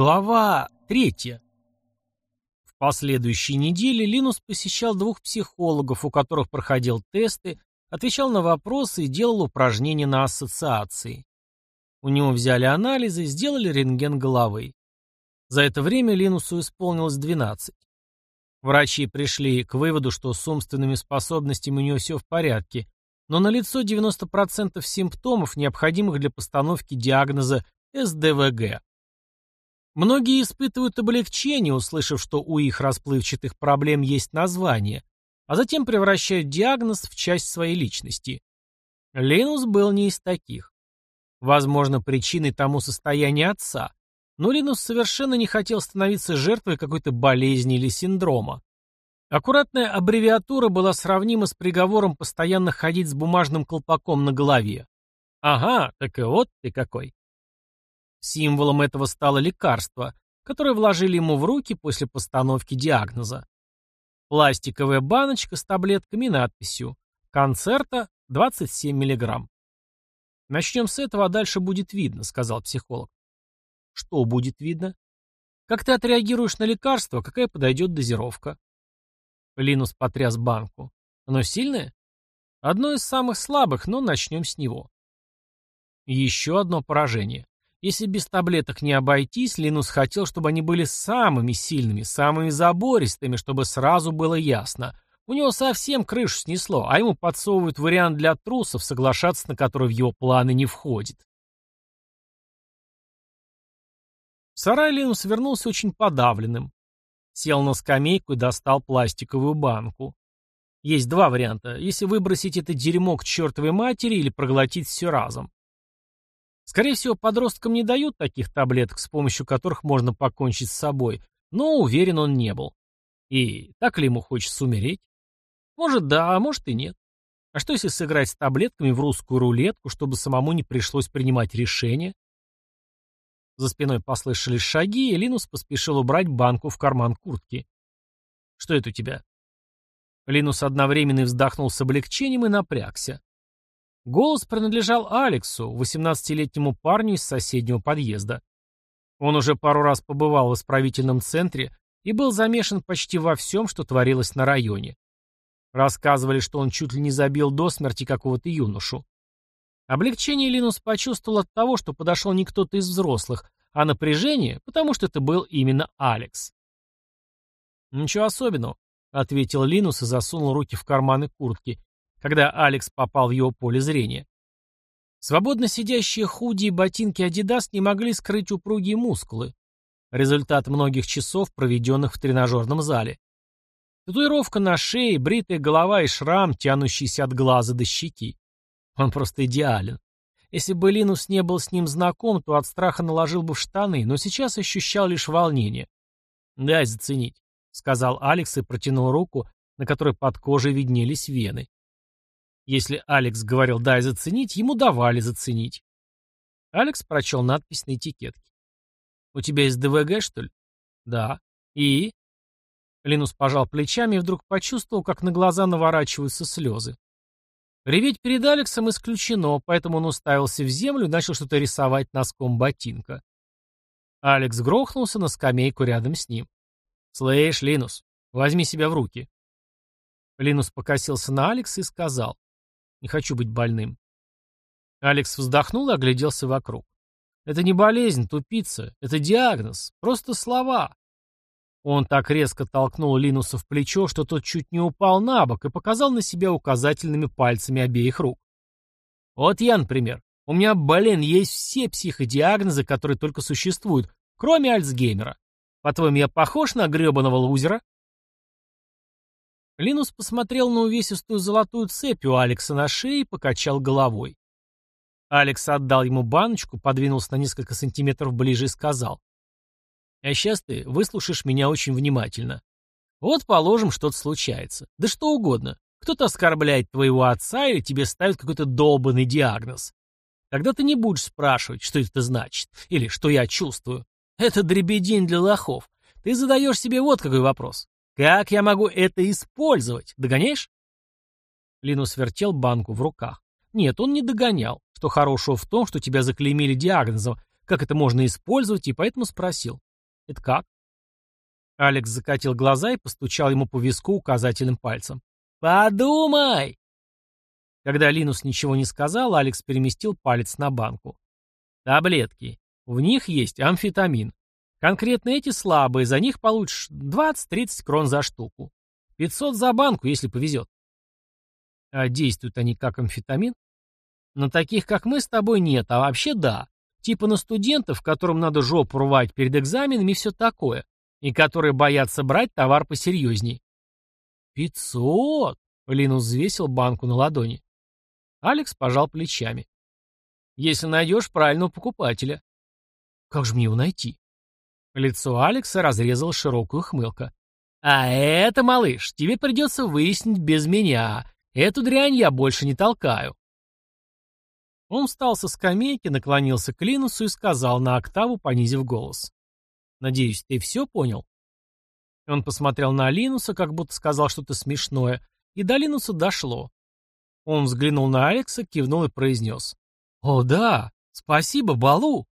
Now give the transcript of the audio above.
Глава третья. В последующие недели Линус посещал двух психологов, у которых проходил тесты, отвечал на вопросы и делал упражнения на ассоциации. У него взяли анализы сделали рентген головы. За это время Линусу исполнилось 12. Врачи пришли к выводу, что с умственными способностями у него все в порядке, но налицо 90% симптомов, необходимых для постановки диагноза СДВГ. Многие испытывают облегчение, услышав, что у их расплывчатых проблем есть название, а затем превращают диагноз в часть своей личности. Линус был не из таких. Возможно, причиной тому состояние отца, но Линус совершенно не хотел становиться жертвой какой-то болезни или синдрома. Аккуратная аббревиатура была сравнима с приговором постоянно ходить с бумажным колпаком на голове. Ага, так и вот ты какой. Символом этого стало лекарство, которое вложили ему в руки после постановки диагноза. Пластиковая баночка с таблетками и надписью «Концерта 27 мг». «Начнем с этого, а дальше будет видно», — сказал психолог. «Что будет видно?» «Как ты отреагируешь на лекарство, какая подойдет дозировка?» Линус потряс банку. «Оно сильное?» «Одно из самых слабых, но начнем с него». Еще одно поражение. Если без таблеток не обойтись, Линус хотел, чтобы они были самыми сильными, самыми забористыми, чтобы сразу было ясно. У него совсем крышу снесло, а ему подсовывают вариант для трусов, соглашаться на который в его планы не входит. В сарай Линус вернулся очень подавленным. Сел на скамейку и достал пластиковую банку. Есть два варианта. Если выбросить это дерьмо к чертовой матери или проглотить все разом. Скорее всего, подросткам не дают таких таблеток, с помощью которых можно покончить с собой, но уверен он не был. И так ли ему хочется умереть? Может, да, а может и нет. А что если сыграть с таблетками в русскую рулетку, чтобы самому не пришлось принимать решение? За спиной послышались шаги, и Линус поспешил убрать банку в карман куртки. «Что это у тебя?» Линус одновременно вздохнул с облегчением и напрягся. Голос принадлежал Алексу, 18-летнему парню из соседнего подъезда. Он уже пару раз побывал в исправительном центре и был замешан почти во всем, что творилось на районе. Рассказывали, что он чуть ли не забил до смерти какого-то юношу. Облегчение Линус почувствовал от того, что подошел не кто-то из взрослых, а напряжение, потому что это был именно Алекс. «Ничего особенного», — ответил Линус и засунул руки в карманы куртки, когда Алекс попал в его поле зрения. Свободно сидящие худи и ботинки Adidas не могли скрыть упругие мускулы. Результат многих часов, проведенных в тренажерном зале. Татуировка на шее, бритая голова и шрам, тянущийся от глаза до щеки. Он просто идеален. Если бы Линус не был с ним знаком, то от страха наложил бы в штаны, но сейчас ощущал лишь волнение. «Дай заценить», — сказал Алекс и протянул руку, на которой под кожей виднелись вены. Если Алекс говорил «дай заценить», ему давали заценить. Алекс прочел надпись на этикетке. «У тебя есть ДВГ, что ли?» «Да». «И?» Линус пожал плечами и вдруг почувствовал, как на глаза наворачиваются слезы. Реветь перед Алексом исключено, поэтому он уставился в землю и начал что-то рисовать носком ботинка. Алекс грохнулся на скамейку рядом с ним. «Слышь, Линус, возьми себя в руки». Линус покосился на Алекса и сказал. Не хочу быть больным. Алекс вздохнул и огляделся вокруг. Это не болезнь, тупица. Это диагноз. Просто слова. Он так резко толкнул Линуса в плечо, что тот чуть не упал на бок и показал на себя указательными пальцами обеих рук. Вот я, например. У меня, блин, есть все психодиагнозы, которые только существуют, кроме Альцгеймера. По-твоему, я похож на гребаного лузера? Линус посмотрел на увесистую золотую цепь у Алекса на шее и покачал головой. Алекс отдал ему баночку, подвинулся на несколько сантиметров ближе и сказал. «А сейчас ты выслушаешь меня очень внимательно. Вот, положим, что-то случается. Да что угодно. Кто-то оскорбляет твоего отца или тебе ставит какой-то долбанный диагноз. Тогда ты не будешь спрашивать, что это значит, или что я чувствую. Это дребедень для лохов. Ты задаешь себе вот какой вопрос. Как я могу это использовать? Догоняешь? Линус вертел банку в руках. Нет, он не догонял. Что хорошего в том, что тебя заклеймили диагнозом, как это можно использовать, и поэтому спросил. Это как? Алекс закатил глаза и постучал ему по виску указательным пальцем. «Подумай!» Когда Линус ничего не сказал, Алекс переместил палец на банку. «Таблетки. В них есть амфетамин. Конкретно эти слабые, за них получишь 20-30 крон за штуку. 500 за банку, если повезет. А действуют они как амфетамин? На таких, как мы, с тобой нет, а вообще да. Типа на студентов, которым надо жопу рвать перед экзаменами и все такое. И которые боятся брать товар посерьезней. «Пятьсот!» — Линус взвесил банку на ладони. Алекс пожал плечами. «Если найдешь правильного покупателя». «Как же мне его найти?» Лицо Алекса разрезала широкую хмылка. «А это, малыш, тебе придется выяснить без меня. Эту дрянь я больше не толкаю». Он встал со скамейки, наклонился к Линусу и сказал на октаву, понизив голос. «Надеюсь, ты все понял?» Он посмотрел на Линуса, как будто сказал что-то смешное, и до Линуса дошло. Он взглянул на Алекса, кивнул и произнес. «О, да! Спасибо, Балу!»